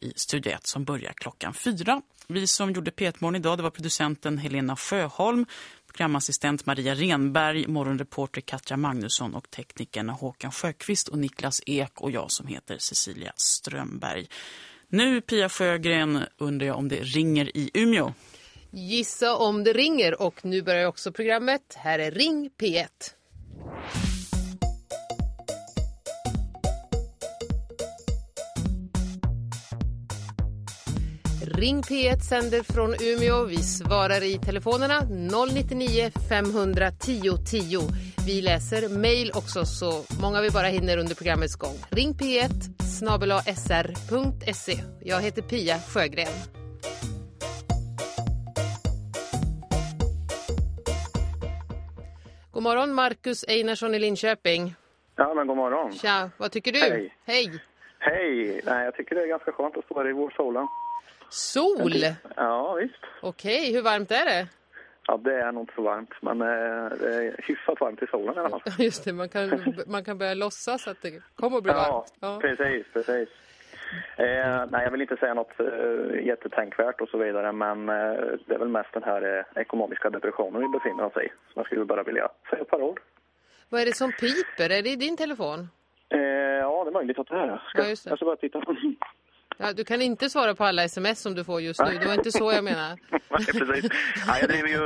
i Studio 1 som börjar klockan fyra. Vi som gjorde P1-morgon idag det var producenten Helena Sjöholm, programassistent Maria Renberg, morgonreporter Katja Magnusson och teknikerna Håkan Sjöqvist och Niklas Ek och jag som heter Cecilia Strömberg. Nu Pia Sjögren undrar jag om det ringer i Umeå. Gissa om det ringer och nu börjar också programmet. Här är Ring P1. Ring P1 sänder från Umeå. Vi svarar i telefonerna 099 510 10. Vi läser mejl också så många vi bara hinner under programmets gång. Ring P1 sr.se. Jag heter Pia Sjögren. God morgon Marcus Einarsson i Linköping. Ja, men god morgon. Tja, vad tycker du? Hej. Hej. Hej! Nej, jag tycker det är ganska skönt att stå här i vårsolen. Sol? Ja, visst. Okej, hur varmt är det? Ja, det är nog inte så varmt, men eh, det är hyfsat varmt i solen i alla fall. Just det, man kan, man kan börja låtsas att det kommer att bli Ja, varmt. Ja. precis, precis. Eh, nej, jag vill inte säga något eh, jättetänkvärt och så vidare, men eh, det är väl mest den här eh, ekonomiska depressionen vi befinner oss i som jag skulle bara vilja säga ett par ord. Vad är det som piper? Är det i din telefon? Eh, ja, det är möjligt att det är. Ska, Ja, det. Jag ska bara titta. Ja, du kan inte svara på alla sms som du får just nu. Det var inte så jag menar. Nej, precis. Ja, jag driver ju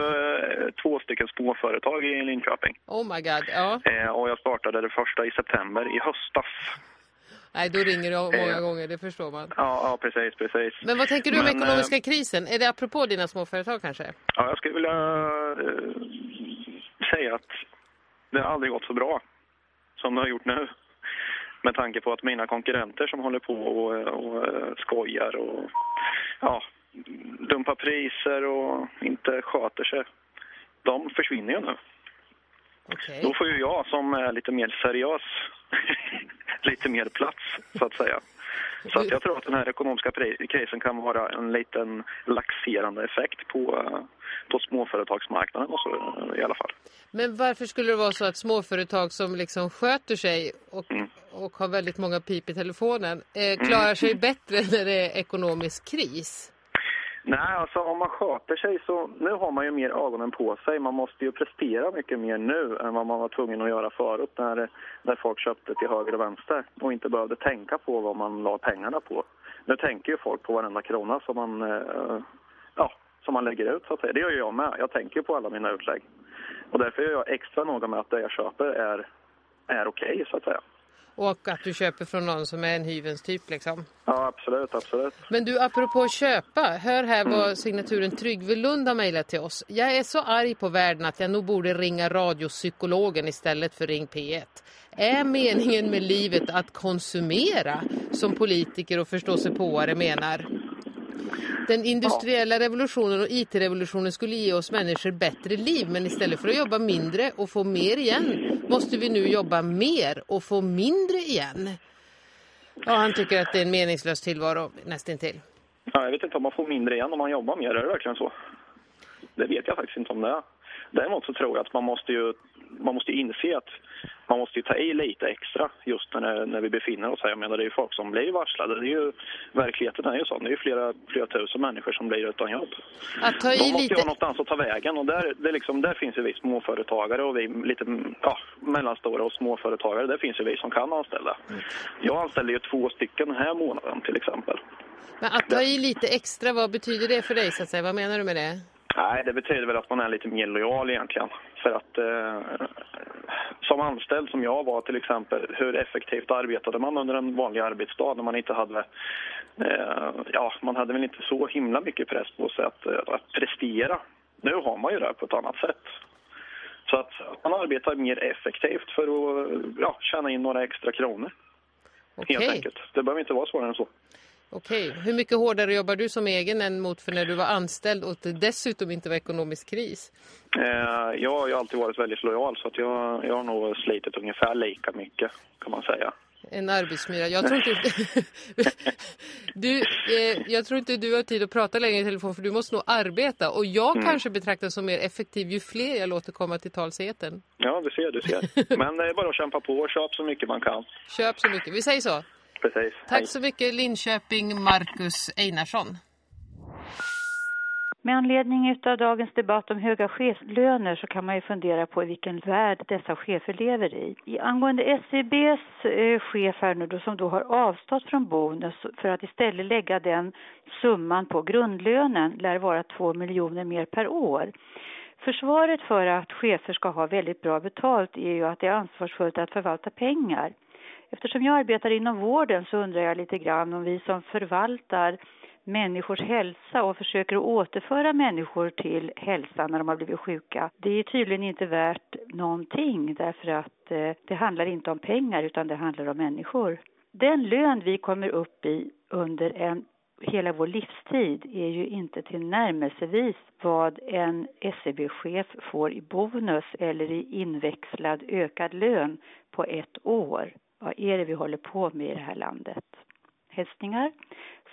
eh, två stycken småföretag i Linköping. Oh my god. Ja. Eh, och jag startade det första i september i höstas. Nej, då ringer du många Eh. gånger, det förstår man. Ja, ja precis, precis. Men vad tänker du om Men, ekonomiska krisen? Är det apropå dina småföretag kanske? Ja, jag skulle vilja eh, säga att det har aldrig gått så bra som det har gjort nu. Med tanke på att mina konkurrenter som håller på och, och eh, skojar och ja, dumpar priser och inte sköter sig, de försvinner ju nu. Okej. Då får ju jag som är lite mer seriös lite mer plats, så att säga. Så att jag tror att den här ekonomiska krisen kan vara en liten laxerande effekt på, eh, på småföretagsmarknaden och så, eh, i alla fall. Men varför skulle det vara så att småföretag som liksom sköter sig och, Mm och har väldigt många pip i telefonen eh, klarar sig bättre när det är ekonomisk kris? Nej, alltså om man sköter sig så... Nu har man ju mer ögonen på sig. Man måste ju prestera mycket mer nu än vad man var tvungen att göra förut när, när folk köpte till höger och vänster och inte behövde tänka på vad man la pengarna på. Nu tänker ju folk på varenda krona som man, eh, ja, som man lägger ut, så att säga. Det gör ju jag med. Jag tänker på alla mina utlägg. Och därför är jag extra noga med att det jag köper är, är okej, så att säga. Och att du köper från någon som är en hyvens typ liksom. Ja, absolut, absolut. Men du, apropå att köpa, hör här vad signaturen Tryggve Lund har mejlat till oss. Jag är så arg på världen att jag nog borde ringa radiopsykologen istället för Ring P1. Är meningen med livet att konsumera, som politiker och förståsigpåare menar? Den industriella revolutionen och IT-revolutionen skulle ge oss människor bättre liv men istället för att jobba mindre och få mer igen måste vi nu jobba mer och få mindre igen. Ja, han tycker att det är en meningslös tillvaro nästintill. Ja, jag vet inte om man får mindre igen om man jobbar mer. Är det verkligen så? Det vet jag faktiskt inte om det är. Däremot så tror jag att man måste ju man måste inse att man måste ju ta i lite extra just när, när vi befinner oss här. Jag menar, det är ju folk som blir varslade. Det är ju, verkligheten är ju sån. Det är ju flera, flera tusen människor som blir utan jobb. Att ta De i måste ju lite... ha någonstans att ta vägen och där, det liksom, där finns ju vi småföretagare och vi lite ja, mellanstora och småföretagare. Där finns ju vi som kan anställa. Jag anställer ju två stycken den här månaden till exempel. Men att ta i lite extra, vad betyder det för dig så att säga? Vad menar du med det? Nej, det betyder väl att man är lite mer lojal egentligen. För att eh, som anställd som jag var till exempel, hur effektivt arbetade man under en vanlig arbetsdag när man inte hade, eh, ja, man hade väl inte så himla mycket press på sig att, eh, att prestera. Nu har man ju det på ett annat sätt. Så att, man arbetar mer effektivt för att ja, tjäna in några extra kronor. Helt Okej, enkelt. Det behöver inte vara svårare än så. Okej. Hur mycket hårdare jobbar du som egen än mot för när du var anställd och dessutom inte var ekonomisk kris? Eh, jag har alltid varit väldigt lojal så att jag, jag har nog slitit ungefär lika mycket kan man säga. En arbetsmyra. Jag tror inte... du, eh, jag tror inte du har tid att prata längre i telefon för du måste nog arbeta. Och jag Mm. kanske betraktas som mer effektiv ju fler jag låter komma till talseten. Ja, du ser, du ser. Men det är bara att kämpa på och köpa så mycket man kan. Köp så mycket. Vi säger så. Precis. Tack så mycket Linköping, Marcus Einarsson. Med anledning av dagens debatt om höga chefslöner så kan man ju fundera på vilken värld dessa chefer lever i. I angående SEBs eh, chef här nu då, som då har avstått från bonus för att istället lägga den summan på grundlönen lär vara två miljoner mer per år. Försvaret för att chefer ska ha väldigt bra betalt är ju att det är ansvarsfullt att förvalta pengar. Eftersom jag arbetar inom vården så undrar jag lite grann om vi som förvaltar människors hälsa och försöker återföra människor till hälsa när de har blivit sjuka. Det är tydligen inte värt någonting därför att eh, det handlar inte om pengar utan det handlar om människor. Den lön vi kommer upp i under en hela vår livstid är ju inte till närmelsevis vad en SEB-chef får i bonus eller i inväxlad ökad lön på ett år. Vad är det vi håller på med i det här landet? Hälsningar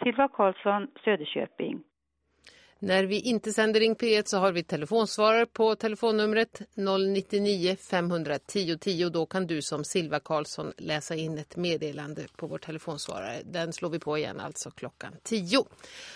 Silva Karlsson, Söderköping. När vi inte sänder Ring P1 så har vi telefonsvarare på telefonnumret 099 510 10. Då kan du som Silva Karlsson läsa in ett meddelande på vår telefonsvarare. Den slår vi på igen alltså klockan 10.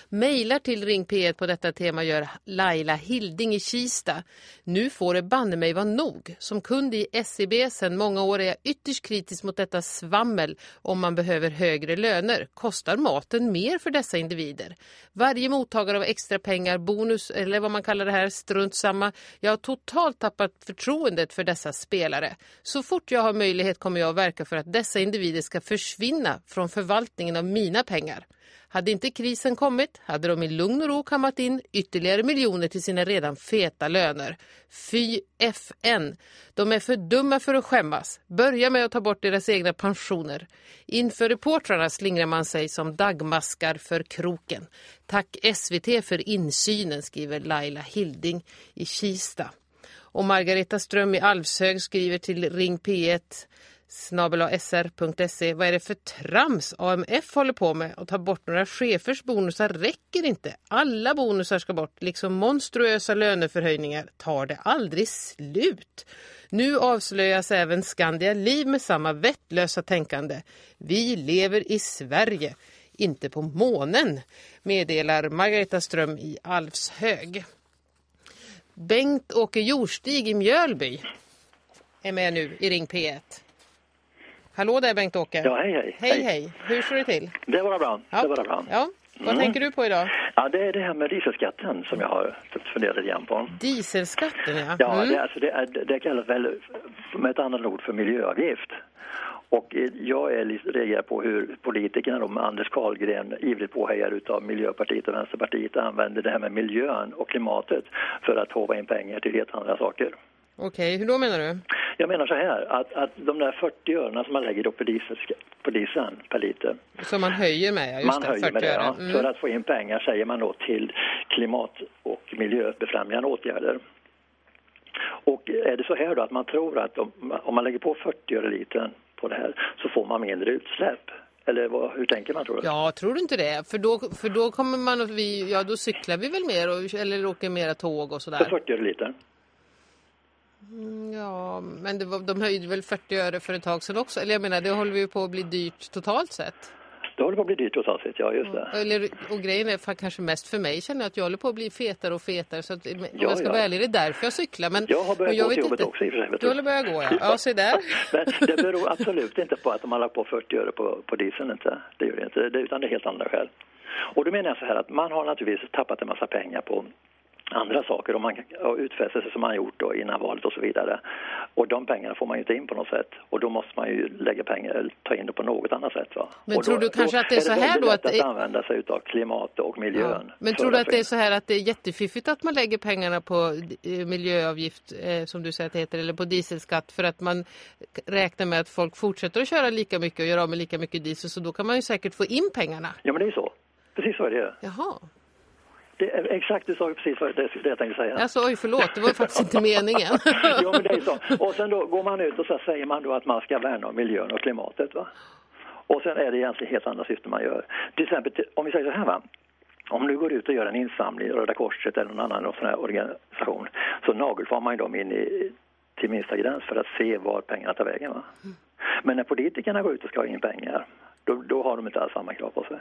Mejlar till Ring P1 på detta tema gör Laila Hilding i Kista. Nu får det banne mig vara nog. Som kund i SEB sedan många år är jag ytterst kritisk mot detta svammel om man behöver högre löner. Kostar maten mer för dessa individer? Varje mottagare av extra pengar, bonus eller vad man kallar det här, strunt samma. Jag har totalt tappat förtroendet för dessa spelare. Så fort jag har möjlighet kommer jag att verka för att dessa individer ska försvinna från förvaltningen av mina pengar. Hade inte krisen kommit hade de i lugn och ro kammat in ytterligare miljoner till sina redan feta löner. Fy FN! De är för dumma för att skämmas. Börja med att ta bort deras egna pensioner. Inför reportrarna slingrar man sig som dagmaskar för kroken. Tack SVT för insynen, skriver Laila Hilding i Kista. Och Margareta Ström i Alvshög skriver till Ring P1 snabel.sr.se. Vad är det för trams AMF håller på med? Att ta bort några chefers bonusar räcker inte. Alla bonusar ska bort, liksom monstruösa löneförhöjningar tar det aldrig slut. Nu avslöjas även Skandia Liv med samma vettlösa tänkande. Vi lever i Sverige, inte på månen, meddelar Margareta Ström i Alvshög. Bengt-Åke Jorstig i Mjölby är med nu i Ring P1. Hallå där Bengt-Åke. Ja, hej, hej. Hej, hej. Hur står det till? Det var bra. Ja. Det var bra. Ja. Vad Mm. tänker du på idag? Ja, det är det här med dieselskatten som jag har funderat lite grann på. Dieselskatten, ja. Ja, Mm. det, alltså det, är, det kallas väl med ett annat ord för miljöavgift. Och eh, jag är lite reagerar på hur politikerna, med Anders Carlgren, ivrigt påhejad utav Miljöpartiet och Vänsterpartiet, använder det här med miljön och klimatet för att hova in pengar till helt andra saker. Okej, hur då menar du? Jag menar så här, att, att de där 40 örena som man lägger då på, diesel, på dieseln per liter, Som man höjer med, just man det, höjer 40 med det, ja, Mm. för att få in pengar säger man då till klimat och miljöbefrämjande åtgärder. Och är det så här då att man tror att om, om man lägger på 40 öre litern på det här så får man mindre utsläpp? Eller vad, hur tänker man tror du? Ja, tror du inte det? För då, för då kommer man att vi, ja då cyklar vi väl mer och, eller åker mera tåg och För sådär. 40 öre litern? Mm, Ja, men det var, de höjde väl 40 öre för ett tag sedan också. Eller jag menar, det håller ju på att bli dyrt totalt sett. Det håller på att bli dyrt totalt sett, ja just det. Eller, och grejen är för, kanske mest för mig känner jag att jag håller på att bli fetare och fetare. Så att, om Ja, jag ska ja. vara ärlig, det är därför jag cyklar. Men, Jag har börjat jag gå till jobbet inte. också i och för sig. Du håller börjat gå, ja. Ja, se där. Men det beror absolut inte på att de har lagt på 40 öre på, på dieseln inte. Det gör det inte, det, utan det är helt andra skäl. Och då menar jag så här att man har naturligtvis tappat en massa pengar på andra saker och, man, och utfästelser som man gjort då innan valet och så vidare. Och de pengarna får man ju inte in på något sätt och då måste man ju lägga pengar, ta in det på något annat sätt. Va? Men och tror då, du kanske då att det är så här då att- att använda sig av klimat och miljön. Men för tror du att det är så här att det är jättefiffigt att man lägger pengarna på eh, miljöavgift, eh, som du säger att det heter, eller på dieselskatt för att man räknar med att folk fortsätter att köra lika mycket och göra av med lika mycket diesel så då kan man ju säkert få in pengarna. Ja men det är ju så. Precis så är det. Jaha, det är, exakt, du sa ju precis vad det, det jag tänkte säga. alltså oj förlåt, det var ju faktiskt inte meningen. ja, men det är så. Och sen då går man ut och så säger man då att man ska värna om miljön och klimatet. Va? Och sen är det egentligen helt andra syften man gör. Till exempel, om vi säger så här va. Om du går ut och gör en insamling, Röda Korset eller någon annan sån här organisation, så nagelfar man ju dem in i, till minsta gräns för att se var pengarna tar vägen. Va? Men när politikerna går ut och ska ha in pengar, då, då har de inte alls samma krav på sig.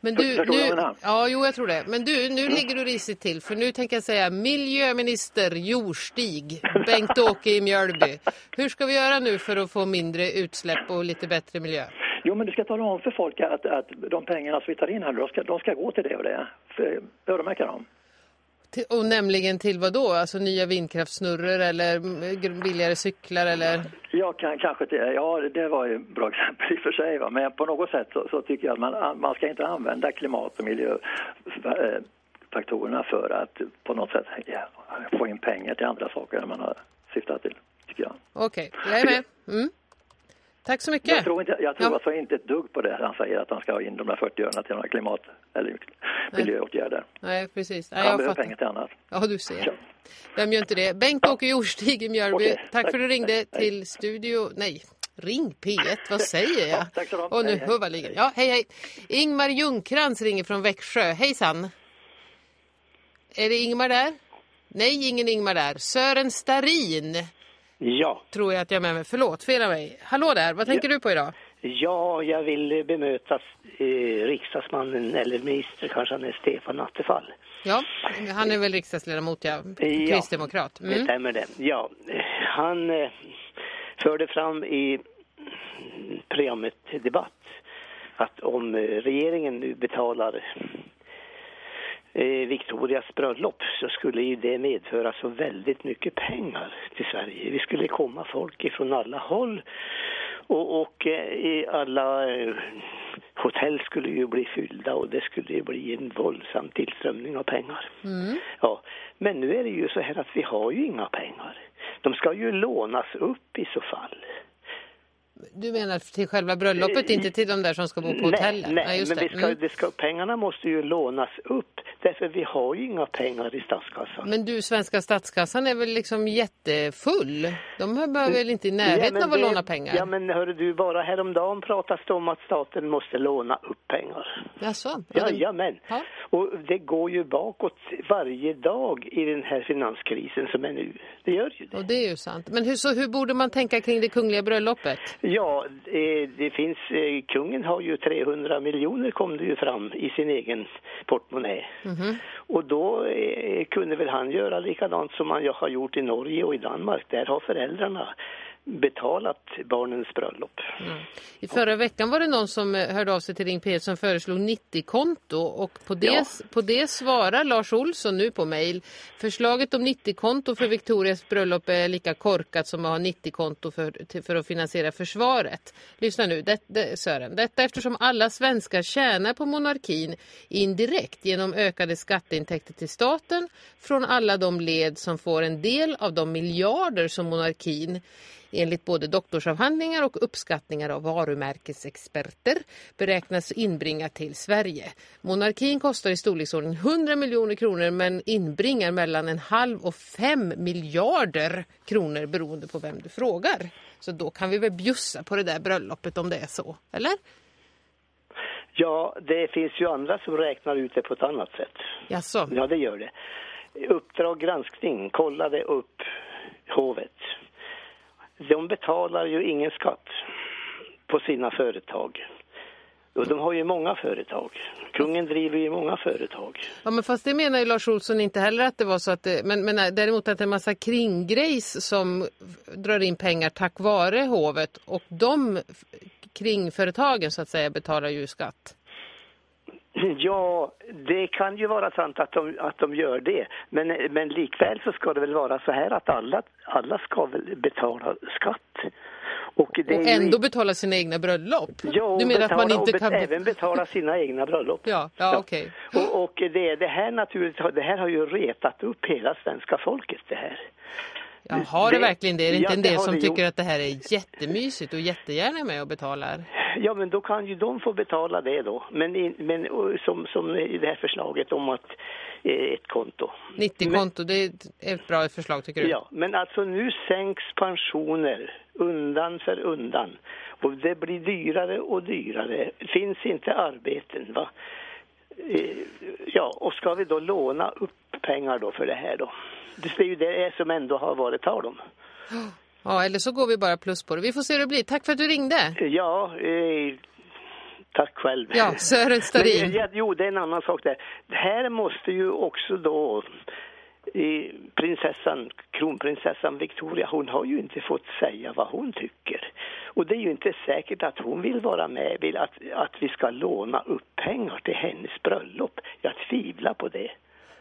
Men du, Förstår nu, ja, jo, jag tror det. Men du, nu ligger du risigt till. För nu tänker jag säga miljöminister Jorstig, Bengt-Åke i Mjölby. Hur ska vi göra nu för att få mindre utsläpp och lite bättre miljö? Jo, men du ska tala om för folk att, att de pengarna som vi tar in här, de ska, de ska gå till det och det. Öronmärka dem. Till, och nämligen till vad då? Alltså nya vindkraftsnurror eller billigare cyklar eller... Ja, kan, kanske inte. Ja, det var ju ett bra exempel i och för sig. Va? Men på något sätt så, så tycker jag att man, man ska inte använda klimat och miljöfaktorerna för att på något sätt ja, få in pengar till andra saker än man har syftat till, tycker jag. Okej, jag är med. Mm. Tack så mycket. Jag tror, inte, jag tror Ja. alltså inte ett dugg på det han säger att han ska ha in de där 40 örena till några klimat eller miljöåtgärder. Nej, precis. Nej, Han behöver fattar. pengar till annat. Ja, du ser. Ja. Vem gör inte det? Bengt-Åke Jorstig i Mjölby. Okej, tack, tack. för att du ringde Hej. till studio... Nej, ring P1. Vad säger jag? Ja, tack så. Och nu Hej, hej. huvudligen. Ja, hej, hej. Ingmar Ljungkrans ringer från Växjö. Hejsan. Är det Ingmar där? Nej, ingen Ingmar där. Sören Starin Ja, tror jag att jag är med mig. Förlåt, fel av mig. Hallå där, vad tänker du på idag? ja, jag vill bemöta eh, riksdagsmannen, eller minister kanske han är, Stefan Attefall. Ja, han är väl riksdagsledamot, ja. Ja. Kristdemokrat. Det Mm. stämmer det. Ja, han eh, förde fram i programmet Debatt att om eh, regeringen nu betalar Victorias bröllop så skulle ju det medföra så väldigt mycket pengar till Sverige. Vi skulle komma folk ifrån alla håll och, och eh, i alla eh, hotell skulle ju bli fyllda och det skulle ju bli en våldsam tillströmning av pengar. Ja, men nu är det ju så här att vi har ju inga pengar. De ska ju lånas upp i så fall. Du menar till själva bröllopet, inte till de där som ska bo på hotellen? Nej, Ja, just men vi ska, Mm. ska, pengarna måste ju lånas upp därför vi har ju inga pengar i statskassan. Men du, svenska statskassan är väl liksom jättefull? De behöver väl inte i närheten men av att det- låna pengar? Ja men hörru du, bara häromdagen pratas det om att staten måste låna upp pengar. Jaså? Ja, det- Jajamän. Ja. Och det går ju bakåt varje dag i den här finanskrisen som är nu. Det gör ju det. Och det är ju sant. Men hur, så hur borde man tänka kring det kungliga bröllopet? Ja, eh, det finns, eh, kungen har ju 300 miljoner kom det ju fram i sin egen portmonnä. Mhm. Och då eh, kunde väl han göra likadant som man har gjort i Norge och i Danmark. Där har föräldrarna betalat barnens bröllop. I förra veckan var det någon som eh, hörde av sig till Ring P1 som föreslog 90-konto och på det, Ja. på det svarar Lars Olsson nu på mejl. Förslaget om 90-konto för Victorias bröllop är lika korkat som att ha 90-konto för, för att finansiera försvaret. Lyssna nu, det, det, Sören. Detta eftersom alla svenskar tjänar på monarkin indirekt genom ökade skatteintäkter till staten från alla de led som får en del av de miljarder som monarkin enligt både doktorsavhandlingar och uppskattningar av varumärkesexperter beräknas inbringa till Sverige. Monarkin kostar i storleksordning 100 miljoner kronor men inbringar mellan en halv och fem miljarder kronor beroende på vem du frågar. Så då kan vi väl bjussa på det där bröllopet om det är så, eller? Ja, det finns ju andra som räknar ut det på ett annat sätt. Jaså? Ja, det gör det. Uppdrag granskning kollade upp hovet. De betalar ju ingen skatt på sina företag. Och de har ju många företag. Kungen driver ju många företag. Ja, men fast det menar ju Lars Olsson inte heller att det var så att det, men, men däremot att det är en massa kringgrejs som drar in pengar tack vare hovet och de kringföretagen så att säga betalar ju skatt. Ja, det kan ju vara sant att de, att de gör det. Men, men likväl så ska det väl vara så här att alla, alla ska väl betala skatt. Och, Och ju ändå i- betala sina egna bröllop. Ja, du menar att man betala- inte och kan... bet- även betala sina egna bröllop. Ja, ja, okej. Och, och det, det här naturligtvis, det här har ju retat upp hela svenska folket det här. Ja, har det det- verkligen det? Är det ja, inte en det del som tycker gjort. att det här är jättemysigt och jättegärna är med och betalar? Ja, men då kan ju de få betala det då. Men, i- men och som, som i det här förslaget om att eh, ett konto. 90-konto, det är ett- ett bra förslag tycker du? Ja, men alltså nu sänks pensioner undan för undan. Och det blir dyrare och dyrare. Det finns inte arbeten va. Eh, Ja, och ska vi då låna upp pengar då för det här då? Det är ju det som ändå har varit tal om. Ja, eller så går vi bara plus på det. Vi får se hur det blir. Tack för att du ringde. Ja, eh, tack själv. Ja, Sören Starin. Men, ja, jo, det är en annan sak där. Det här måste ju också då eh, prinsessan, kronprinsessan Victoria, hon har ju inte fått säga vad hon tycker. Och det är ju inte säkert att hon vill vara med, vill att, att vi ska låna upp pengar till hennes bröllop. Jag tvivlar på det.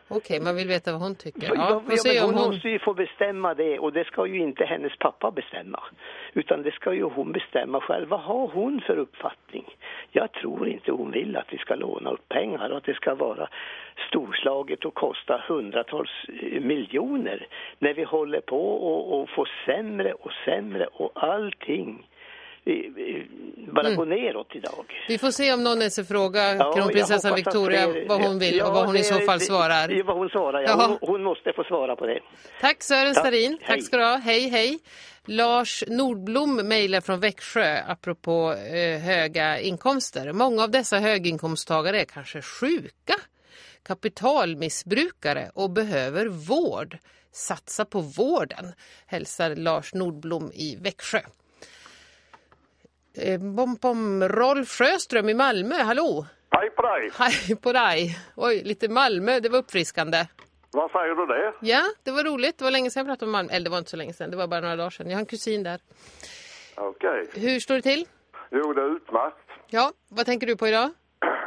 Okej, man vill veta vad hon tycker. Ja, Ja, ja, men hon, hon... måste ju få bestämma det och det ska ju inte hennes pappa bestämma. Utan det ska ju hon bestämma själv. Vad har hon för uppfattning? Jag tror inte hon vill att vi ska låna upp pengar och att det ska vara storslaget och kosta hundratals eh, miljoner när vi håller på och, och får sämre och sämre och allting bara går neråt idag. Vi får se om någon ens frågar Ja, kronprinsessan Victoria fler- vad hon vill Ja, och vad hon i det- så fall svarar. Det, vad hon svarar, ja. Hon, hon måste få svara på det. Tack Sören Tack. Starin. Tack ska du ha. Hej, hej. Lars Nordblom mejlar från Växjö apropå eh, höga inkomster. Många av dessa höginkomsttagare är kanske sjuka, kapitalmissbrukare och behöver vård. Satsa på vården, hälsar Lars Nordblom i Växjö. Eh, bom, bom. Rolf Sjöström i Malmö, hallå! Hej på dig! Hej på dig! Oj, lite Malmö, det var uppfriskande. Vad säger du det? Ja, det var roligt. Det var länge sedan jag pratade om Malmö. Eller det var inte så länge sedan, det var bara några dagar sedan. Jag har en kusin där. Okej. Hur står det till? Jo, det är utmärkt. Ja, vad tänker du på idag?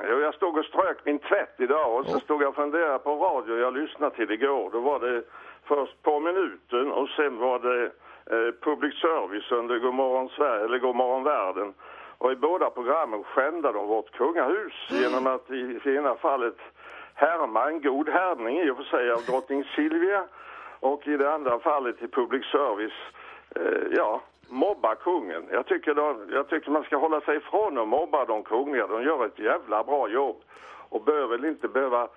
Jo, jag stod och strök min tvätt idag och så stod jag och funderade på radio jag lyssnade till igår. Då var det först på minuten och sen var det public service under Godmorgon Sverige, eller Godmorgon Världen. Och i båda programmen skändade de vårt kungahus genom att i det ena fallet härma en god härmning i och för sig av drottning Silvia och i det andra fallet i public service, eh, ja, mobba kungen. Jag tycker, då, jag tycker man ska hålla sig ifrån att mobba de kungliga. De gör ett jävla bra jobb och behöver inte behöva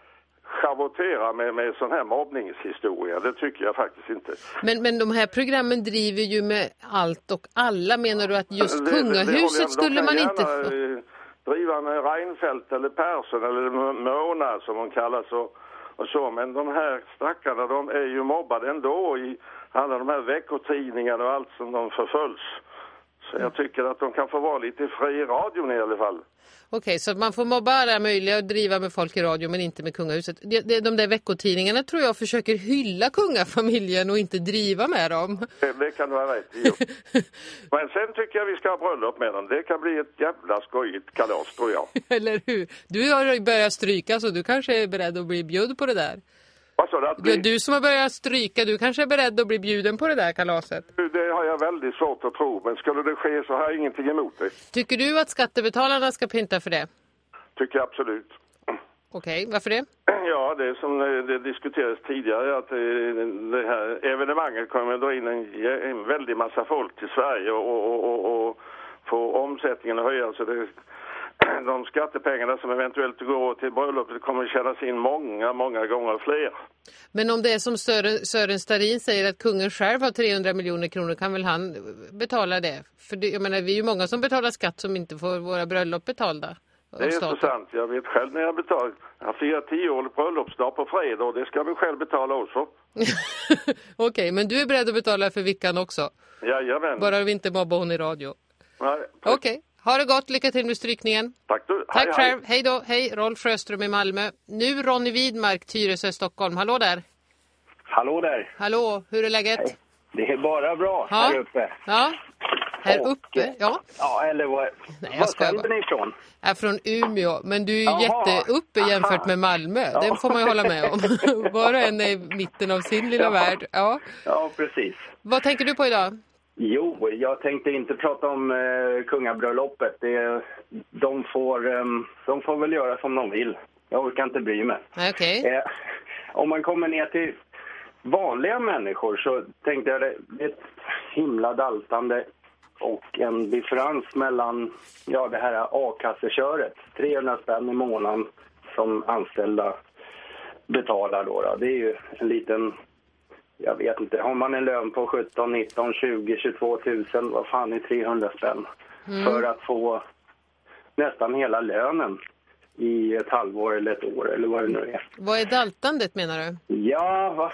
schavottera med, med sån här mobbningshistoria. Det tycker jag faktiskt inte. Men, men de här programmen driver ju med allt och alla. Menar du att just Det- det- det håller jag- kungahuset de skulle man inte... få- eh, driva med Reinfeldt eller Persson eller Mona som hon kallas och, och så. Men de här stackarna de är ju mobbade ändå i alla de här veckotidningarna och allt som de förföljs. Så jag tycker att de kan få vara lite fri i radion i alla fall. Okej, så man får mobba alla möjliga och driva med folk i radio men inte med kungahuset. Det, det, de där veckotidningarna tror jag försöker hylla kungafamiljen och inte driva med dem. Det, det kan du ha rätt i. Men sen tycker jag vi ska ha bröllop med dem. Det kan bli ett jävla skojigt kalas tror jag. Eller hur? Du har börjat stryka så du kanske är beredd att bli bjud på det där. Vad sa du? Ja, bli- du som har börjat stryka, du kanske är beredd att bli bjuden på det där kalaset. Det har jag väldigt svårt att tro. Men skulle det ske så har jag ingenting emot det. Tycker du att skattebetalarna ska pynta för det? Tycker jag absolut. Okej, varför det? Ja, det som eh, det diskuterades tidigare att eh, det här evenemanget kommer att dra in en, en väldig massa folk till Sverige och, och, och, och få omsättningen att höjas. Så det, de skattepengarna som eventuellt går till bröllopet kommer tjänas in många, många gånger fler. Men om det är som Sören, Sören Starin säger att kungen själv har 300 miljoner kronor kan väl han betala det? För det, jag menar, vi är ju många som betalar skatt som inte får våra bröllop betalda. Det är staten. sant. Jag vet själv när jag betalar. Jag firar tioårig bröllopsdag på fredag och det ska vi själv betala också. Okej, men du är beredd att betala för vickan också? Jajamän. Bara vi inte mobbar hon i radio. Okej, ha det gott. Lycka till med strykningen. Tack du. Tack hej, själv. Hej då. Hej, Rolf Sjöström i Malmö. Nu Ronny Widmark, Tyresö, Stockholm. Hallå där. Hallå där! Hallå, hur är läget? Det är bara bra Ja. här uppe. Ja, här Och, uppe. Ja, Ja, eller vad... Nej, jag var sänder ni ifrån? är från Umeå, men du är ju jätteuppe jämfört Aha. med Malmö. Det Ja. får man ju hålla med om. Var och en är i mitten av sin lilla Ja. värld. Ja. Ja, precis. Vad tänker du på idag? Jo, jag tänkte inte prata om eh, kungabröllopet. Det, de, får, eh, de får väl göra som de vill. Jag orkar inte bry mig. Okej. Eh, om man kommer ner till vanliga människor så tänkte jag det är ett himla daltande och en differens mellan ja, det här a-kasseköret, 300 spänn i månaden som anställda betalar då, då. Det är ju en liten, jag vet inte, har man en lön på 17, 19, 20, 22 000, vad fan är 300 spänn? För att få nästan hela lönen i ett halvår eller ett år eller vad det nu är. Vad är daltandet menar du? Ja, vad,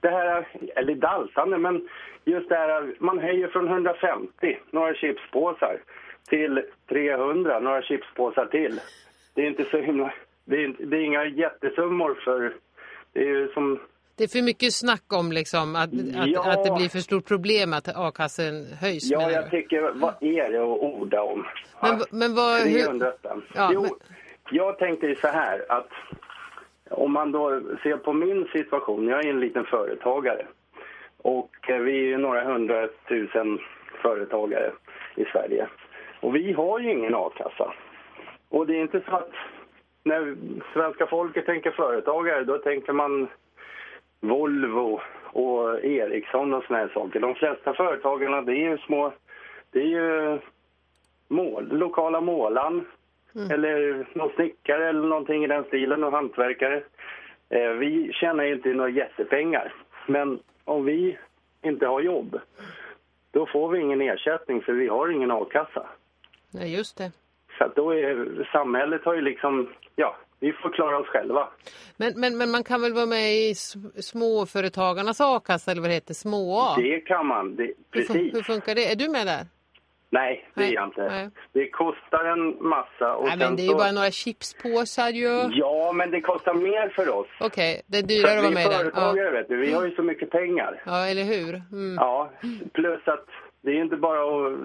det här, eller daltande, men just det här, man höjer från 150, några chipspåsar, till 300, några chipspåsar till. Det är inte så himla, det är, det är inga jättesummor för, det är ju som det är för mycket snack om liksom att, ja. att, att, det blir för stort problem att a-kassen höjs. Ja, jag tycker, vad är det att orda om? Men, men vad... Hur... Ja, jo, men... jag tänkte ju så här att om man då ser på min situation, jag är en liten företagare och vi är ju några hundratusen företagare i Sverige. Och vi har ju ingen a-kassa. Och det är inte så att när svenska folket tänker företagare, då tänker man Volvo och Ericsson och såna här saker. De flesta företagarna det är ju små, det är ju mål, lokala målan mm. eller någon snickare eller någonting i den stilen och hantverkare. Eh, vi tjänar ju inte några jättepengar. Men om vi inte har jobb, då får vi ingen ersättning för vi har ingen a-kassa. Nej, just det. Så då är samhället har ju liksom, ja, vi får klara oss själva. Men, men, men man kan väl vara med i småföretagarnas a-kassa eller vad det heter, små A? Det kan man, det, precis. Hur, hur, funkar det? Är du med där? Nej, det är jag inte. Nej. Det kostar en massa. Och Nej, men det är ju bara några chipspåsar ju. Ja, men det kostar mer för oss. Okej, okay. det är dyrare att vara med där. Vi företagare, ja. vet du, vi har ju så mycket pengar. Ja, eller hur? Mm. Ja, plus att det är inte bara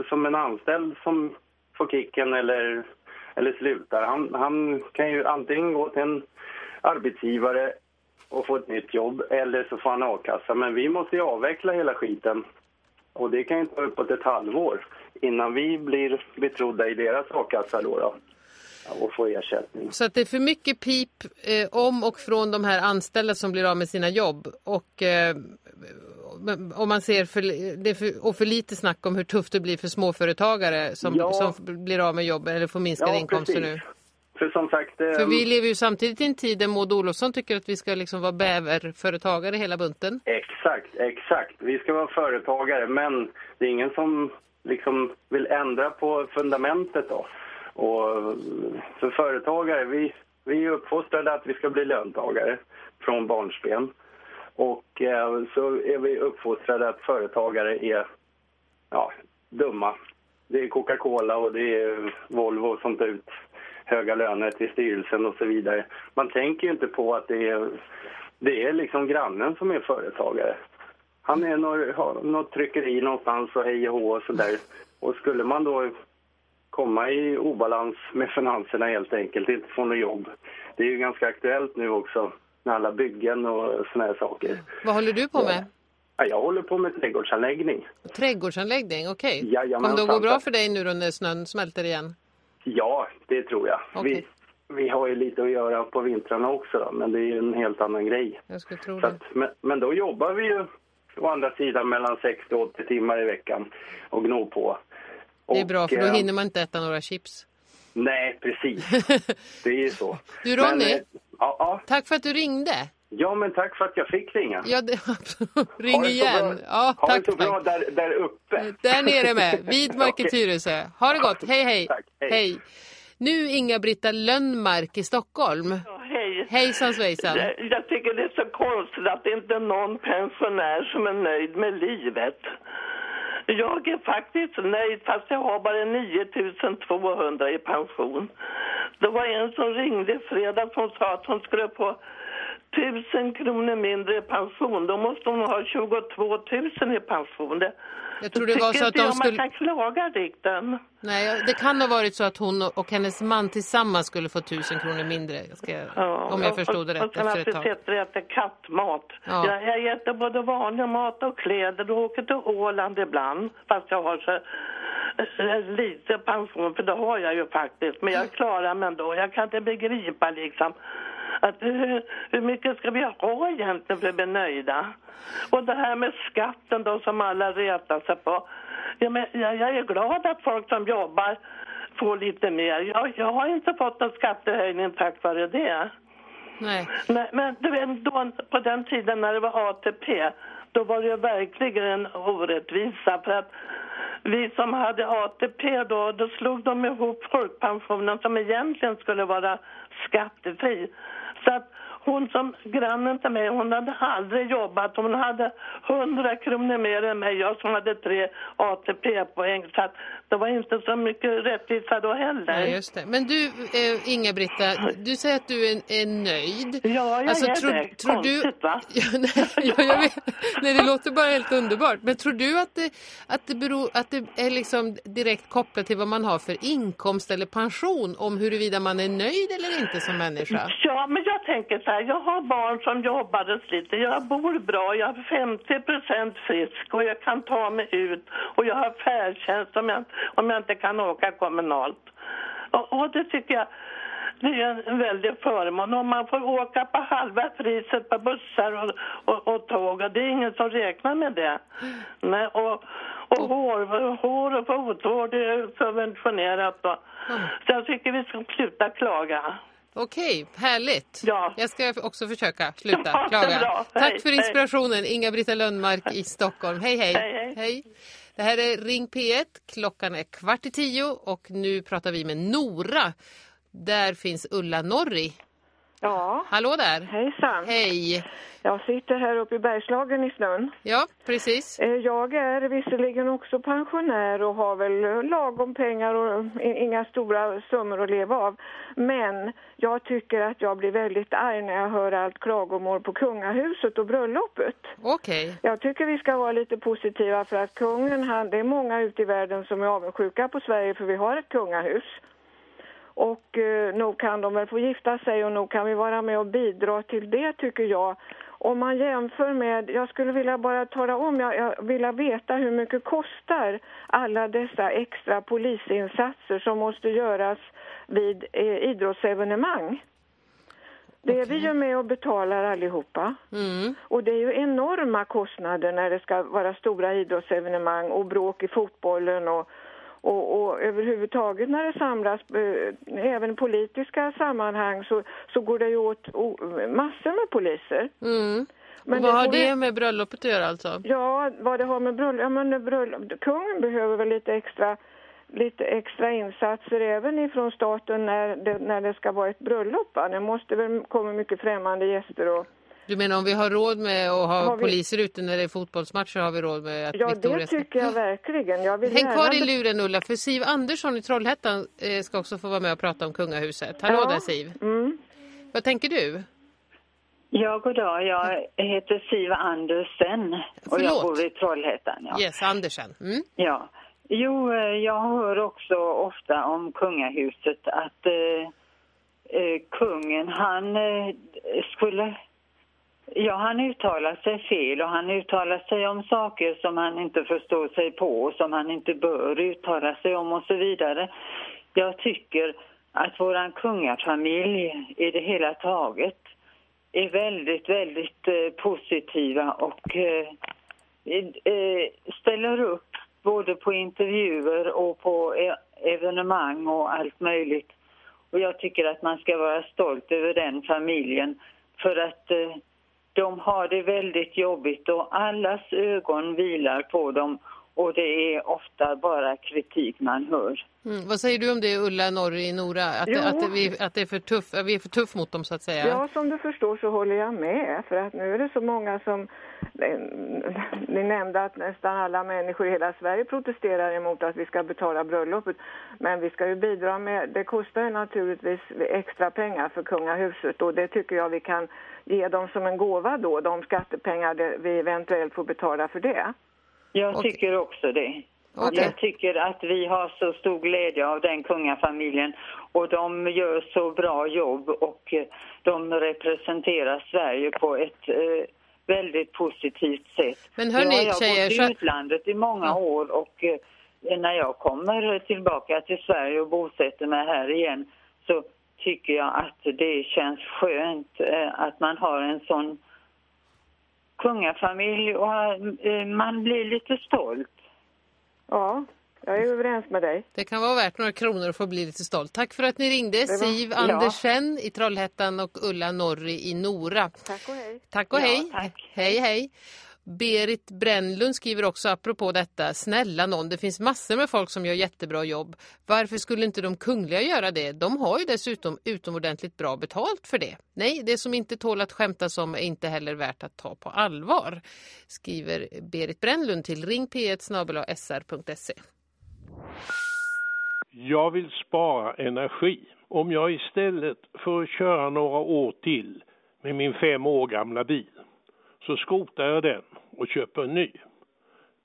som en anställd som får kicken eller eller slutar. Han, han kan ju antingen gå till en arbetsgivare och få ett nytt jobb eller så får han a-kassa. Men vi måste ju avveckla hela skiten och det kan ju ta uppåt ett halvår innan vi blir betrodda i deras a-kassa då, då och få ersättning. Så att det är för mycket pip eh, om och från de här anställda som blir av med sina jobb och eh, om man ser för, för, och för lite snack om hur tufft det blir för småföretagare som, ja. som blir av med jobb eller får minskade ja, inkomster nu. För som sagt... För vi lever ju samtidigt i en tid där Maud Olofsson tycker att vi ska liksom vara bäverföretagare hela bunten. Exakt, exakt. Vi ska vara företagare men det är ingen som liksom vill ändra på fundamentet då. Och för företagare, vi, vi är uppfostrade att vi ska bli löntagare från barnsben. Och eh, så är vi uppfostrade att företagare är ja, dumma. Det är Coca-Cola och det är Volvo som tar ut höga löner till styrelsen och så vidare. Man tänker ju inte på att det är, det är liksom grannen som är företagare. Han är något, har något tryckeri någonstans och hej och hå och sådär. Och skulle man då komma i obalans med finanserna helt enkelt, inte få något jobb. Det är ju ganska aktuellt nu också med alla byggen och såna här saker. Vad håller du på med? Ja, jag håller på med trädgårdsanläggning. Trädgårdsanläggning, okej. Okay. Kommer det att gå bra för dig nu då när snön smälter igen? Ja, det tror jag. Okay. Vi, vi har ju lite att göra på vintrarna också då, men det är ju en helt annan grej. Jag skulle tro. Att, men, men då jobbar vi ju å andra sidan mellan 60 och 80 timmar i veckan och gnor på. Det är bra, för då eh, hinner man inte äta några chips. Nej, precis. Det är ju så. Du Ronny, men, eh, ja, ja. tack för att du ringde. Ja, men tack för att jag fick ringa. Ja, det, ring igen. Ja, ha tack, det så tack. bra där, där uppe. Där nere med, vid Market Tyresö. Ha det gott, hej hej. Tack, hej. hej. Nu Inga-Britta Lönnmark i Stockholm. Ja, hej. Hejsan svejsan. Jag tycker det är så konstigt att det inte är någon pensionär som är nöjd med livet. Jag är faktiskt nöjd fast jag har bara 9200 i pension. Det var en som ringde i fredag som sa att hon skulle få Tusen kronor mindre i pension. Då måste hon ha 22 000 i pension. Det, jag tror det var så att de skulle... man kan klaga rikten. Nej, det kan ha varit så att hon och hennes man tillsammans skulle få 1000 kronor mindre. Ska... Ja, om jag förstod det rätt och, och, och efter ett tag. Och sen att det kattmat. Ja. Jag, äter både vanlig mat och kläder och åker till Åland ibland. Fast jag har så eh, eh, lite pension, för det har jag ju faktiskt. Men jag mm. klarar mig ändå. Jag kan inte begripa liksom att hur, hur mycket ska vi ha egentligen för att bli nöjda? Och det här med skatten då som alla retar sig på. Ja, men jag, jag är glad att folk som jobbar får lite mer. Jag, jag har inte fått någon skattehöjning tack vare det. Nej. Nej men du vet, då, på den tiden när det var ATP, då var det verkligen en orättvisa för att vi som hade ATP då, då slog de ihop folkpensionen som egentligen skulle vara skattefri. Så att hon som grannen till mig, hon hade aldrig jobbat. Hon hade 100 kronor mer än mig, jag som hade tre ATP-poäng. Så att det var inte så mycket rättvisa då heller. Nej, just det. Men du, eh, Inga-Britta, du säger att du är, är nöjd. Ja, jag alltså, är tror, det. Tror Konstigt, du... va? Ja, nej, ja, jag vet. nej, det låter bara helt underbart. Men tror du att det, att det, beror, att det är liksom direkt kopplat till vad man har för inkomst eller pension om huruvida man är nöjd eller inte som människa? Ja, men tänker så här, jag har barn som jobbar och sliter. Jag bor bra, jag är 50 procent frisk och jag kan ta mig ut. Och jag har färdtjänst om jag, om jag inte kan åka kommunalt. Och, och det tycker jag, det är en väldig förmån. Om man får åka på halva priset på bussar och, och, och tåg. Och det är ingen som räknar med det. Nej, och, och hår, hår och fotvård är subventionerat. Och, Så jag tycker vi ska sluta klaga. Okej, härligt. Ja. Jag ska också försöka sluta Ja, klaga. Tack Hej, för hej. inspirationen, Inga-Britta Lundmark i Stockholm. Hej, hej. Hej, hej. Det här är Ring P1. Klockan är kvart i tio och nu pratar vi med Nora. Där finns Ulla Norri. Ja. Hallå där. Hejsan. Hej. Jag sitter här uppe i Bergslagen i snön. Ja, precis. Eh, Jag är visserligen också pensionär och har väl lagom pengar och i- inga stora summor att leva av. Men jag tycker att jag blir väldigt arg när jag hör allt klagomål på kungahuset och bröllopet. Okej. Jag tycker vi ska vara lite positiva för att kungen, han, det är många ute i världen som är avundsjuka på Sverige för vi har ett kungahus. Och eh, nog kan de väl få gifta sig och nog kan vi vara med och bidra till det tycker jag. Om man jämför med, jag skulle vilja bara tala om, jag, jag vill veta hur mycket kostar alla dessa extra polisinsatser som måste göras vid eh, idrottsevenemang. Det är vi ju med och betalar allihopa. Mm. Och det är ju enorma kostnader när det ska vara stora idrottsevenemang och bråk i fotbollen och, och, och överhuvudtaget när det samlas, eh, även politiska sammanhang så, så går det ju åt o, massor med poliser. Mm. Men vad det har det med bröllopet att göra alltså? Ja, vad det har med bröllop... Ja, men bröllop kungen behöver väl lite extra, lite extra insatser även ifrån staten när det, när det ska vara ett bröllop. Va? Det måste väl komma mycket främmande gäster och... Du menar om vi har råd med att ha vi- poliser ute när det är fotbollsmatcher har vi råd med att Ja, Victoria det tycker jag verkligen. Jag vill Häng gärna kvar i luren Ulla, för Siv Andersson i Trollhättan eh, ska också få vara med och prata om kungahuset. Hallå Ja. där Siv. Mm. Vad tänker du? Ja, god dag. Jag heter Siva Andersen och jag Förlåt. bor i Trollhättan. Ja. Yes, Andersen. Mm. ja. Jo, eh, jag hör också ofta om kungahuset att eh, eh, kungen, han eh, skulle... Ja, han uttalar sig fel och han uttalar sig om saker som han inte förstår sig på och som han inte bör uttala sig om och så vidare. Jag tycker att våran kungafamilj i det hela taget är väldigt, väldigt eh, positiva och eh, eh, ställer upp både på intervjuer och på e, evenemang och allt möjligt. Och jag tycker att man ska vara stolt över den familjen för att eh, de har det väldigt jobbigt och allas ögon vilar på dem och det är ofta bara kritik man hör. Mm. Vad säger du om det Ulla Norri i Nora? Att, att, vi, att det är för tuff, vi är för tuff mot dem så att säga? Ja, som du förstår så håller jag med. För att nu är det så många som... Ni nämnde att nästan alla människor i hela Sverige protesterar emot att vi ska betala bröllopet. Men vi ska ju bidra med... Det kostar ju naturligtvis extra pengar för kungahuset och det tycker jag vi kan ge dem som en gåva då, de skattepengar vi eventuellt får betala för det. Jag tycker också det. Okej. Jag tycker att vi har så stor glädje av den kungafamiljen och de gör så bra jobb och de representerar Sverige på ett eh, väldigt positivt sätt. Men hörni, jag har tjejer, bott i utlandet i många år och eh, när jag kommer tillbaka till Sverige och bosätter mig här igen så tycker jag att det känns skönt eh, att man har en sån kungafamilj och eh, man blir lite stolt. Ja, jag är överens med dig. Det kan vara värt några kronor att få bli lite stolt. Tack för att ni ringde. Var- Siv Ja. Andersen i Trollhättan och Ulla Norri i Nora. Tack och hej. Tack och Ja, hej. tack. Hej, hej. Berit Brännlund skriver också apropå detta, snälla någon, det finns massor med folk som gör jättebra jobb. Varför skulle inte de kungliga göra det? De har ju dessutom utomordentligt bra betalt för det. Nej, det som inte tål att skämtas om är inte heller värt att ta på allvar, skriver Berit Brännlund till ring p1 sr.se. Jag vill spara energi. Om jag istället för att köra några år till med min fem år gamla bil så skrotar jag den och köper en ny.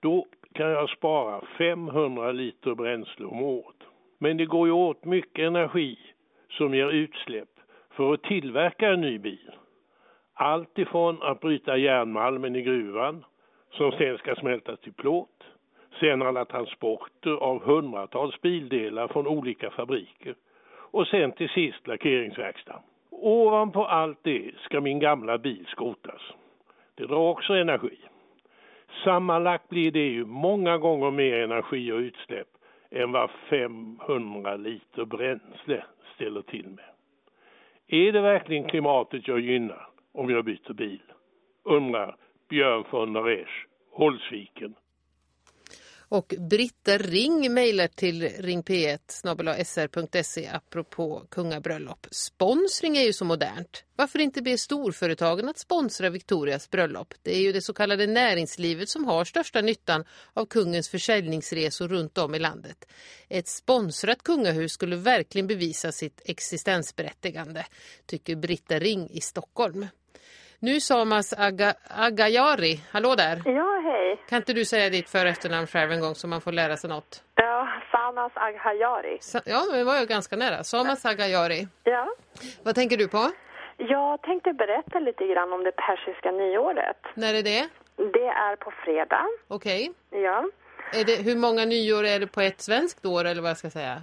Då kan jag spara 500 liter bränsle om året. Men det går ju åt mycket energi som ger utsläpp för att tillverka en ny bil. Allt ifrån att bryta järnmalmen i gruvan som sen ska smältas till plåt. Sen alla transporter av hundratals bildelar från olika fabriker. Och sen till sist lackeringsverkstaden. Ovanpå allt det ska min gamla bil skrotas. Det drar också energi. Sammanlagt blir det ju många gånger mer energi och utsläpp än vad 500 liter bränsle ställer till med. Är det verkligen klimatet jag gynnar om jag byter bil? Undrar Björn von der Esch, Holsviken och Britta Ring mejlar till ringp1 sr.se apropå kungabröllop. Sponsring är ju så modernt. Varför inte be storföretagen att sponsra Victorias bröllop? Det är ju det så kallade näringslivet som har största nyttan av kungens försäljningsresor runt om i landet. Ett sponsrat kungahus skulle verkligen bevisa sitt existensberättigande, tycker Britta Ring i Stockholm. Nu Samas Aga, Agajari, hallå där. Ja, kan inte du säga ditt för efternamn själv en gång så man får lära sig något? Ja, Samas Agajari. Sa ja, det var ju ganska nära. Samas Agajari. Ja. Vad tänker du på? Jag tänkte berätta lite grann om det persiska nyåret. När är det? Det är på fredag. Okej. Okay. Ja. Det, hur många nyår är det på ett svenskt år eller vad jag ska säga?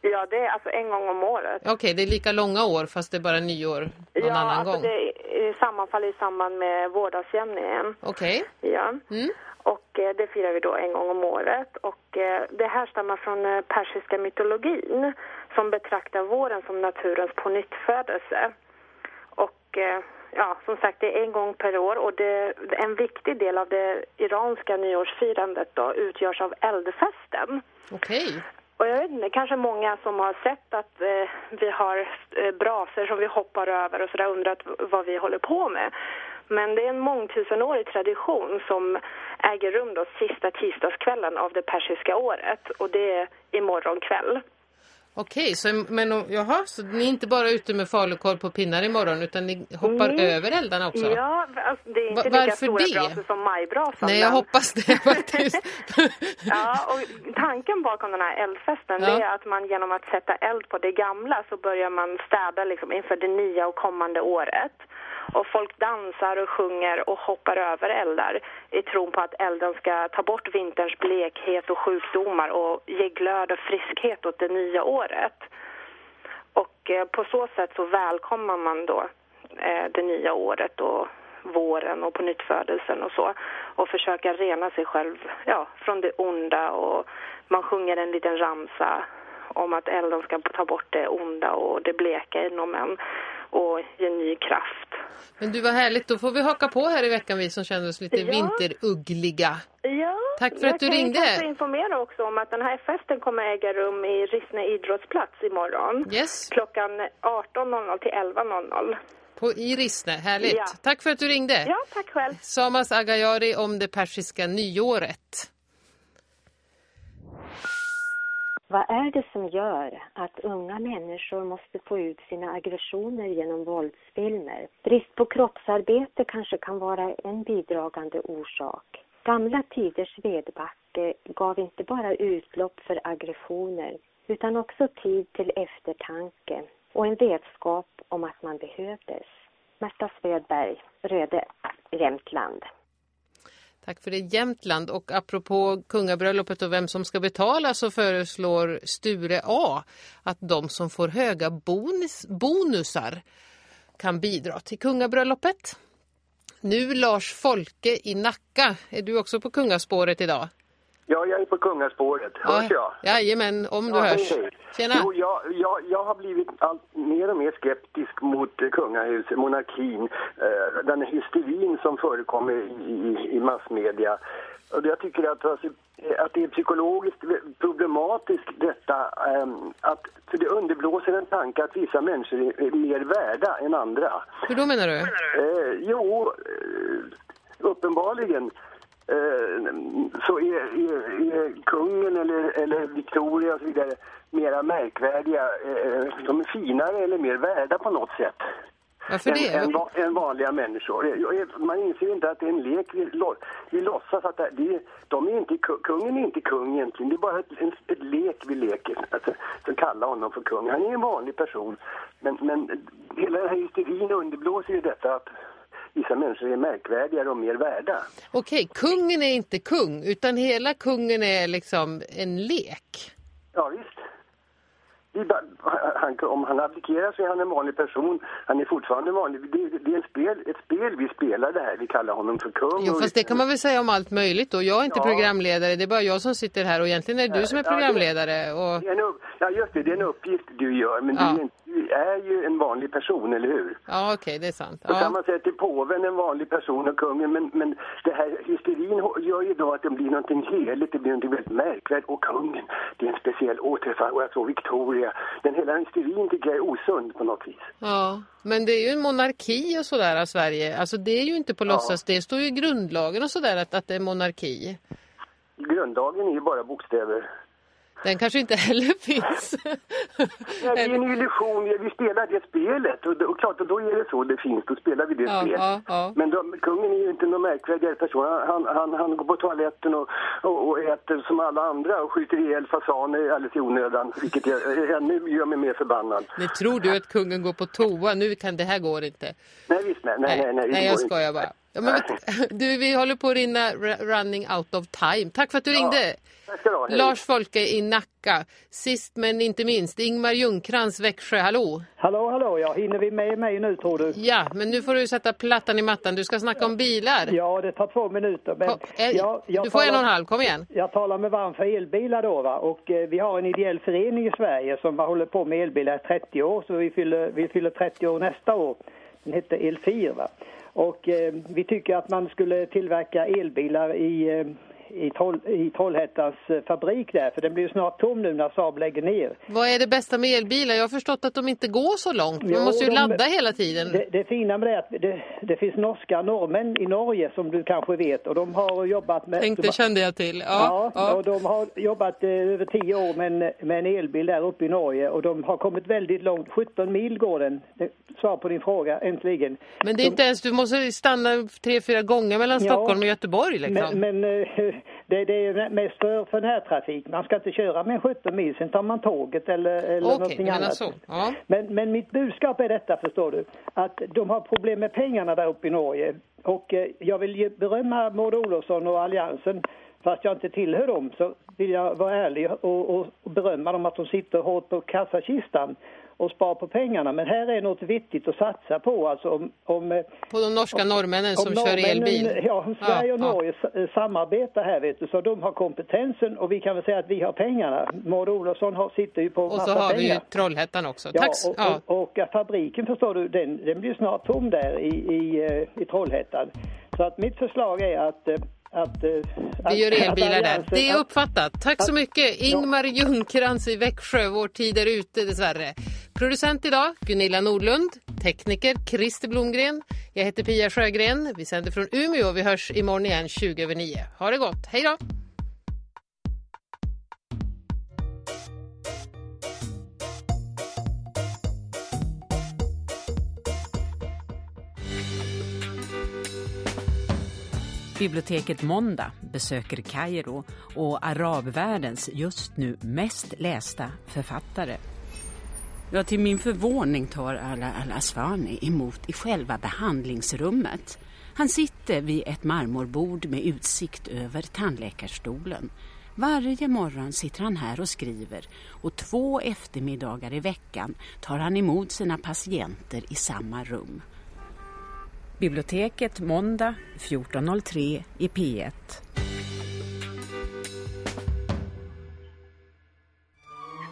Ja, det är alltså en gång om året. Okej, okay, det är lika långa år fast det är bara nyår någon ja, annan alltså gång. det sammanfaller i samband med vårdagsjämningen. Okej. Okay. Ja. Mm. Och eh, det firar vi då en gång om året. Och eh, det härstammar från eh, persiska mytologin som betraktar våren som naturens pånyttfödelse. Och ja, som sagt, det är en gång per år och det, en viktig del av det iranska nyårsfirandet då utgörs av eldfesten. Okej. Okay. Och jag vet inte, kanske många som har sett att eh, vi har eh, braser som vi hoppar över och sådär undrat vad vi håller på med. Men det är en mångtusenårig tradition som äger rum då sista tisdagskvällen av det persiska året och det är imorgon kväll. Okej, så, men jaha, så ni är inte bara ute med falukorv på pinnar imorgon utan ni hoppar mm. över eldarna också? Ja, alltså, det är inte Va lika stora det? brasor som majbrasan. Nej, jag men... hoppas det faktiskt. ja, och tanken bakom den här eldfesten ja. är att man genom att sätta eld på det gamla så börjar man städa liksom, inför det nya och kommande året. Och folk dansar och sjunger och hoppar över eldar i tron på att elden ska ta bort vinterns blekhet och sjukdomar och ge glöd och friskhet åt det nya året. Och eh, på så sätt så välkomnar man då eh, det nya året och våren och på nyttfödelsen och så och försöka rena sig själv ja, från det onda och man sjunger en liten ramsa om att elden ska ta bort det onda och det bleka inom en och ge ny kraft. Men du var härligt, då får vi haka på här i veckan vi som känner oss lite ja. vinteruggliga. Ja, Tack för att du ringde. Jag kan informera också om att den här festen kommer äga rum i Rissne idrottsplats imorgon. Yes. Klockan 18.00 till 11.00. På, I Rissne, härligt. Ja. Tack för att du ringde. Ja, tack själv. Samas Agayari om det persiska nyåret. Vad är det som gör att unga människor måste få ut sina aggressioner genom våldsfilmer? Brist på kroppsarbete kanske kan vara en bidragande orsak. Gamla tiders vedbacke gav inte bara utlopp för aggressioner utan också tid till eftertanke och en vetskap om att man behövdes. Märta Svedberg, Röde, Jämtland. Tack för det Jämtland. Och apropå kungabröllopet och vem som ska betala så föreslår Sture A att de som får höga bonus, bonusar kan bidra till kungabröllopet. Nu Lars Folke i Nacka. Är du också på kungaspåret idag? Ja, jag är på kungaspåret. Hörs jag? Jajamän, om du Ja, hörs. hej, hej. Tjena. Jo, jag, jag, jag har blivit allt mer och mer skeptisk mot eh, kungahuset, monarkin, eh, den hysterin som förekommer i, i, massmedia. Och jag tycker att, eh, att det är psykologiskt problematiskt detta ehm, att för det underblåser en tanke att vissa människor är, mer värda än andra. Hur då menar du? Eh, jo, eh, uppenbarligen eh, så är, är, är kungen eller, eller Victoria och så vidare mera märkvärdiga. Eh, de är finare eller mer värda på något sätt. Varför än, det? Än, än vanliga människor. Eh, eh, Man inser inte att det är en lek. Vi, vi låtsas att det, de är inte, ku- kungen är inte kung egentligen. Det är bara ett, en, ett lek vi leker. Alltså, så kallar honom för kung. Han är en vanlig person. Men, men hela den här hysterin underblåser ju detta att vissa människor är märkvärdigare och mer värda. Okej, kungen är inte kung utan hela kungen är liksom en lek. Ja, visst. Han, om han abdikerar så är han en vanlig person. Han är fortfarande vanlig. Det, det är en spel, ett spel vi spelar det här. Vi kallar honom för kung. Jo, fast det kan man väl säga om allt möjligt då. Jag är inte Ja. programledare, det är bara jag som sitter här och egentligen är det du som är programledare. Och... Ja, just det. Det är en uppgift du gör. Men Ja. du, är, inte- är ju en vanlig person, eller hur? Ja, okej, det är sant. Då kan Ja. man säga till påven en vanlig person och kungen. Men, men det här hysterin gör ju då att det blir någonting heligt. Det blir någonting väldigt märkvärdigt. Och kungen, det är en speciell återfall. Och jag tror Victoria. Den hela hysterin tycker jag är osund på något vis. ja, men det är ju en monarki och sådär av Sverige. Alltså det är ju inte på låtsas, det står ju i grundlagen och sådär att, att det är monarki. Grundlagen är ju bara bokstäver. Den kanske inte heller finns. Ja, det är en illusion. Vi spelar det spelet. Och, och klart, och då är det så det finns. Då spelar vi det Ja, spelet. ja, ja. Men de, kungen är ju inte någon märkvärdigare person. Han, han, han går på toaletten och, och, och äter som alla andra och skjuter ihjäl fasaner alldeles i onödan. Vilket jag, ännu gör mig mer förbannad. Nu tror du att kungen går på toa, nu kan det här går inte. Nej, visst. Nej, nej, nej. nej, Nej, jag skojar bara. Ja, men, du, vi håller på att rinna running out of time. Tack för att du ringde. Ha. Hej. Lars Folke i Nacka. Sist men inte minst, Ingmar Ljungkrans, Växjö. Hallå? Hallå, hallå, ja, hinner vi med mig nu tror du? Ja, men nu får du sätta plattan i mattan. Du ska snacka om bilar. Ja, det tar två minuter. Men Ko- eh, jag, jag du får en talar- och en halv, kom igen. Jag talar med varm för elbilar då va och eh, vi har en ideell förening i Sverige som hållit på med elbilar i 30 år så vi fyller, vi fyller 30 år nästa år. Den heter Elfir va. Och eh, vi tycker att man skulle tillverka elbilar i, eh, i, Troll, i Trollhättans eh, fabrik där för den blir ju snart tom nu när Saab lägger ner. Vad är det bästa med elbilar? Jag har förstått att de inte går så långt. Man Jo, måste ju de- ladda hela tiden. Det, det fina med det är att det, det finns norska norrmän i Norge som du kanske vet och de har jobbat med... Tänkte de har- kände jag till. Ja, Ja, ja. och de har jobbat eh, över tio år med en, med en elbil där uppe i Norge och de har kommit väldigt långt. 17 mil går den. Svar på din fråga, äntligen. Men det är inte ens, du måste stanna tre, fyra gånger mellan Ja. Stockholm och Göteborg liksom. Men, men eh, det, det är mest för, för närtrafik. Man ska inte köra med 17 mil, sen tar man tåget eller, eller Okej, någonting annat. så. Ja. Men, men mitt budskap är detta, förstår du, att de har problem med pengarna där uppe i Norge. Och eh, jag vill berömma Maud Olofsson och Alliansen, fast jag inte tillhör dem, så vill jag vara ärlig och, och berömma dem att de sitter hårt på kassakistan och spar på pengarna. Men här är något viktigt att satsa på. Alltså om, om, eh, På de norska norrmännen som om kör norrmännen- elbil. Ja, om Sverige och Ja, ja. Norge s- samarbetar här vet du, så de har kompetensen och vi kan väl säga att vi har pengarna. Maud Olofsson har, sitter ju på Och så har vi ju pengar. Trollhättan också. Ja, Tack. och, ja. och, och, fabriken förstår du, den, den blir snart tom där i, i, eh, i Trollhättan. Så att mitt förslag är att att, eh, Vi gör elbilar där. Det är uppfattat. Tack så mycket. Ingmar Ljungkrans i Växjö. Vår tid är ute dessvärre. Producent idag Gunilla Nordlund. Tekniker Christer Blomgren. Jag heter Pia Sjögren. Vi sänder från Umeå. Vi hörs imorgon igen 20 över 9. Ha det gott. Hej då! Biblioteket Måndag besöker Kairo och arabvärldens just nu mest lästa författare. Ja, till min förvåning tar Ala Al-Asfani emot i själva behandlingsrummet. Han sitter vid ett marmorbord med utsikt över tandläkarstolen. Varje morgon sitter han här och skriver och två eftermiddagar i veckan tar han emot sina patienter i samma rum. Biblioteket måndag 14.03 i P1.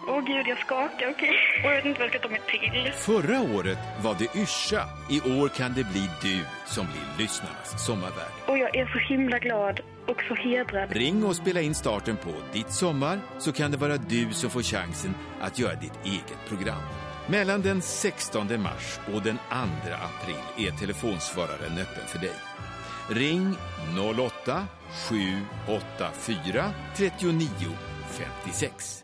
Åh oh, gud, jag skakar, okej. Okay. Jag vet inte vad jag ska ta mig till. Förra året var det Yrsa. I år kan det bli du som blir lyssnarnas sommarvärd. Och jag är så himla glad och så hedrad. Ring och spela in starten på Ditt sommar så kan det vara du som får chansen att göra ditt eget program. Mellan den 16 mars och den 2 april är telefonsvararen öppen för dig. Ring 08 784 39 56.